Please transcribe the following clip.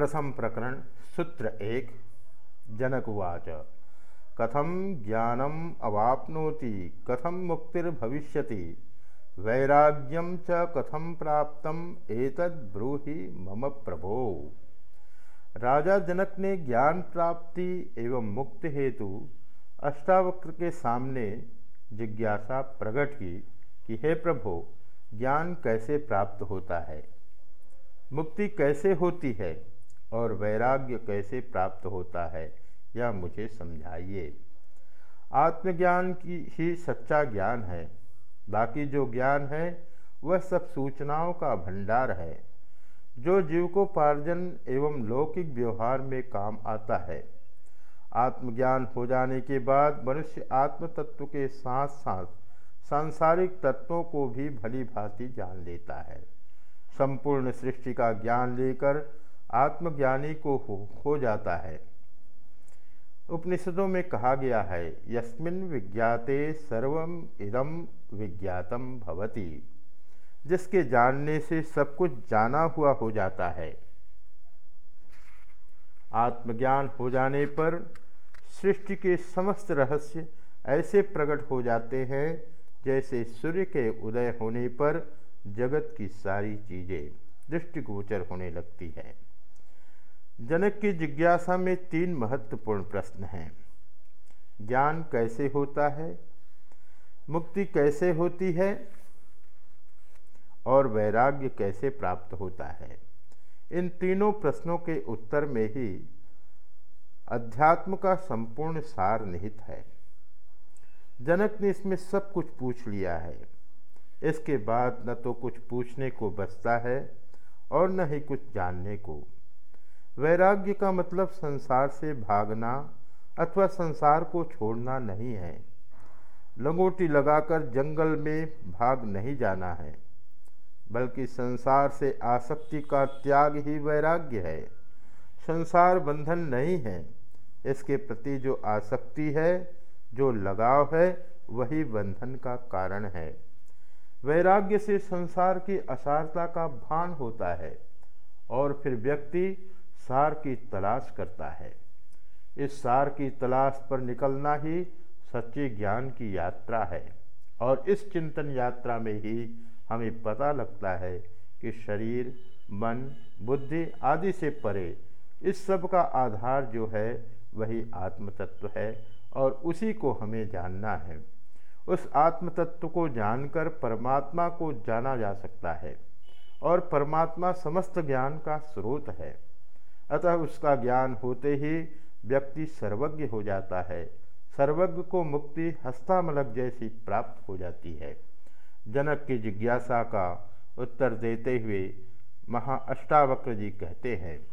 प्रथम प्रकरण, सूत्र एक जनकवाच कथम ज्ञानम अवापनोति कथम मुक्तिर्भविष्यति वैराग्यम च कथम प्राप्त एतद् ब्रूहि मम प्रभो। राजा जनक ने ज्ञान प्राप्ति एवं मुक्ति हेतु अष्टावक्र के सामने जिज्ञासा प्रकट की कि, हे प्रभो, ज्ञान कैसे प्राप्त होता है? मुक्ति कैसे होती है? और वैराग्य कैसे प्राप्त होता है, यह मुझे समझाइए। आत्मज्ञान की ही सच्चा ज्ञान है। बाकी जो ज्ञान है, वह सब सूचनाओं का भंडार है। जो जीवकोपार्जन एवं लौकिक व्यवहार में काम आता है। आत्मज्ञान हो जाने के बाद मनुष्य आत्म तत्व के साथ साथ सांसारिक तत्वों को भी भली भांति जान लेता है। संपूर्ण सृष्टि का ज्ञान लेकर आत्मज्ञानी को हो, हो जाता है। उपनिषदों में कहा गया है यस्मिन विज्ञाते सर्वम इदम विज्ञातम भवति। जिसके जानने से सब कुछ जाना हुआ हो जाता है। आत्मज्ञान हो जाने पर सृष्टि के समस्त रहस्य ऐसे प्रकट हो जाते हैं जैसे सूर्य के उदय होने पर जगत की सारी चीज़ें दृष्टिगोचर होने लगती हैं। जनक की जिज्ञासा में तीन महत्वपूर्ण प्रश्न हैं। ज्ञान कैसे होता है? मुक्ति कैसे होती है? और वैराग्य कैसे प्राप्त होता है? इन तीनों प्रश्नों के उत्तर में ही अध्यात्म का संपूर्ण सार निहित है। जनक ने इसमें सब कुछ पूछ लिया है। इसके बाद न तो कुछ पूछने को बचता है और न ही कुछ जानने को। वैराग्य का मतलब संसार से भागना अथवा संसार को छोड़ना नहीं है। लंगोटी लगाकर जंगल में भाग नहीं जाना है, बल्कि संसार से आसक्ति का त्याग ही वैराग्य है। संसार बंधन नहीं है, इसके प्रति जो आसक्ति है, जो लगाव है, वही बंधन का कारण है। वैराग्य से संसार की असारता का भान होता है, और फिर व्यक्ति सार की तलाश करता है। इस सार की तलाश पर निकलना ही सच्चे ज्ञान की यात्रा है और इस चिंतन यात्रा में ही हमें पता लगता है कि शरीर, मन, बुद्धि आदि से परे इस सब का आधार जो है वही आत्म तत्व है और उसी को हमें जानना है। उस आत्म तत्व को जानकर परमात्मा को जाना जा सकता है और परमात्मा समस्त ज्ञान का स्रोत है। अतः उसका ज्ञान होते ही व्यक्ति सर्वज्ञ हो जाता है। सर्वज्ञ को मुक्ति हस्तामलक जैसी प्राप्त हो जाती है। जनक की जिज्ञासा का उत्तर देते हुए महाअष्टावक्र जी कहते हैं